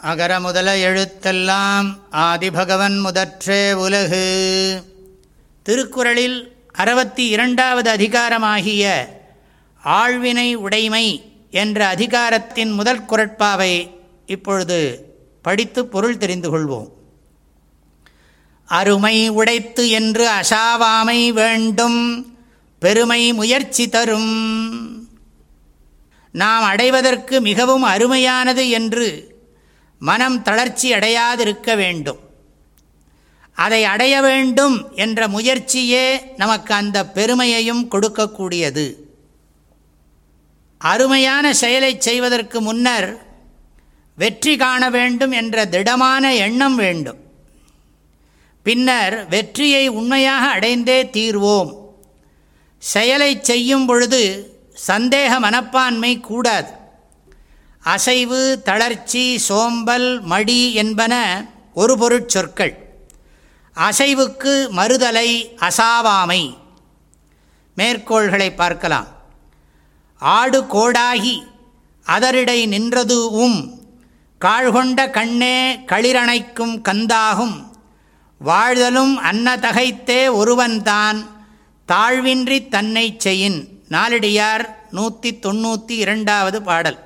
அகர முதல எழுத்தெல்லாம் ஆதிபகவன் முதற்றே உலகு. திருக்குறளில் அறுபத்தி இரண்டாவது அதிகாரமாகிய ஆழ்வினை உடைமை என்ற அதிகாரத்தின் முதல் குரட்பாவை இப்பொழுது படித்து பொருள் தெரிந்து கொள்வோம். அருமை உடைத்து என்று அசாவாமை வேண்டும் பெருமை முயற்சி தரும். நாம் அடைவதற்கு மிகவும் அருமையானது என்று மனம் தளர்ச்சி அடையாதிருக்க வேண்டும். அதை அடைய வேண்டும் என்ற முயற்சியே நமக்கு அந்த பெருமையையும் கொடுக்கக்கூடியது. அருமையான செயலை செய்வதற்கு முன்னர் வெற்றி காண வேண்டும் என்ற திடமான எண்ணம் வேண்டும். பின்னர் வெற்றியை உண்மையாக அடைந்தே தீர்வோம். செயலை செய்யும் பொழுது சந்தேக மனப்பான்மை கூடாது. அசைவு தளர்ச்சி சோம்பல் மடி என்பன ஒரு பொருட்சொற்கள் அசைவுக்கு மறுதலை அசாவாமை. மேற்கோள்களை பார்க்கலாம். ஆடு கோடாகி அதரிடை நின்றது உம். காழ்கொண்ட கண்ணே களிரணைக்கும் கந்தாகும். வாழ்தலும் அன்னதகைத்தே ஒருவன்தான் தாழ்வின்றி தன்னை செயின் நாலடியார் நூற்றி தொண்ணூற்றி இரண்டாவது பாடல்.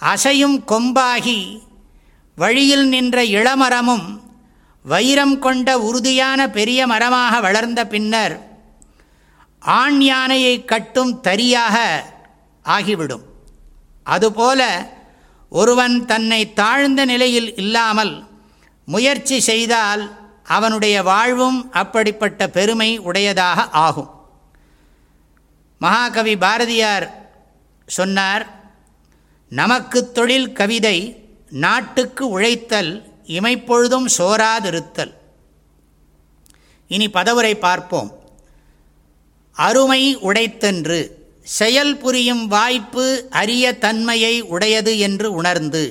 அசையும் கொம்பாகி வழியில் நின்ற இளமரமும் வைரம் கொண்ட உறுதியான பெரிய மரமாக வளர்ந்த பின்னர் ஆண் யானையை கட்டும் தரியாக ஆகிவிடும். அதுபோல ஒருவன் தன்னை தாழ்ந்த நிலையில் இல்லாமல் முயற்சி செய்தால் அவனுடைய வாழ்வும் அப்படிப்பட்ட பெருமை உடையதாக ஆகும். மகாகவி பாரதியார் சொன்னார் நமக்கு தொழில் கவிதை நாட்டுக்கு உழைத்தல் இமைப்பொழுதும் சோராதிருத்தல். இனி பதவுரை பார்ப்போம். அருமை உடைத்தென்று செயல் புரியும் வாய்ப்பு அரிய தன்மையை உடையது என்று உணர்ந்து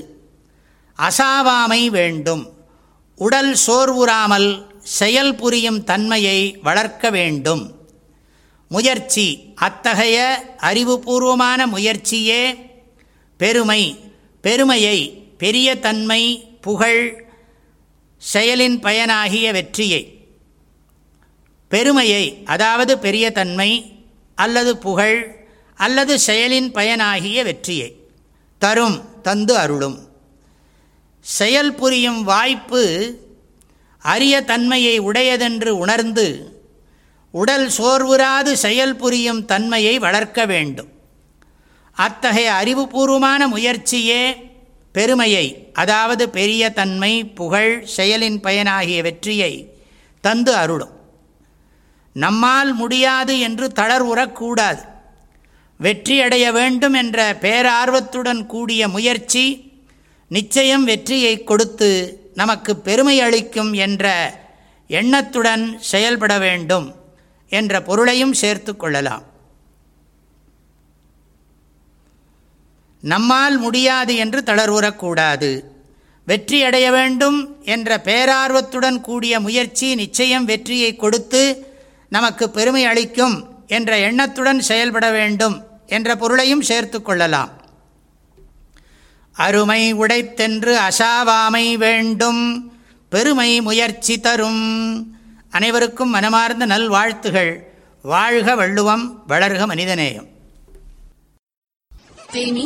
அசாவாமை வேண்டும் உடல் சோர்வுறாமல் செயல் புரியும் தன்மையை வளர்க்க வேண்டும். முயற்சி அத்தகைய அறிவுபூர்வமான முயற்சியே பெருமை பெருமையை பெரிய தன்மை புகழ் செயலின் பயனாகிய வெற்றியை. பெருமையை அதாவது பெரிய தன்மை அல்லது புகழ் அல்லது செயலின் பயனாகிய வெற்றியை தரும் தந்து அருளும். செயல் புரியும் வாய்ப்பு அரிய தன்மையை உடையதென்று உணர்ந்து உடல் சோர்வுறாது செயல் புரியும் தன்மையை வளர்க்க வேண்டும். அத்தகைய அறிவுபூர்வமான முயற்சியே பெருமையை அதாவது பெரிய தன்மை புகழ் செயலின் பயனாகிய வெற்றியை தந்து அருளும். நம்மால் முடியாது என்று தளர்வுறக்கூடாது வெற்றியடைய வேண்டும் என்ற பேரார்வத்துடன் கூடிய முயற்சி நிச்சயம் வெற்றியை கொடுத்து நமக்கு பெருமை அளிக்கும் என்ற எண்ணத்துடன் செயல்பட வேண்டும் என்ற பொருளையும் சேர்த்து கொள்ளலாம். நம்மால் முடியாது என்று தளர்வுறக்கூடாது. வெற்றி அடைய வேண்டும் என்ற பேரார்வத்துடன் கூடிய முயற்சி நிச்சயம் வெற்றியை கொடுத்து நமக்கு பெருமை அளிக்கும் என்ற எண்ணத்துடன் செயல்பட வேண்டும் என்ற பொருளையும் சேர்த்து கொள்ளலாம். அருமை உடைத்தென்று அசாவாமை வேண்டும். பெருமை முயற்சி தரும். அனைவருக்கும் மனமார்ந்த நல்வாழ்த்துகள். வாழ்க வள்ளுவம் வளர்க மனிதநேயம். தேனி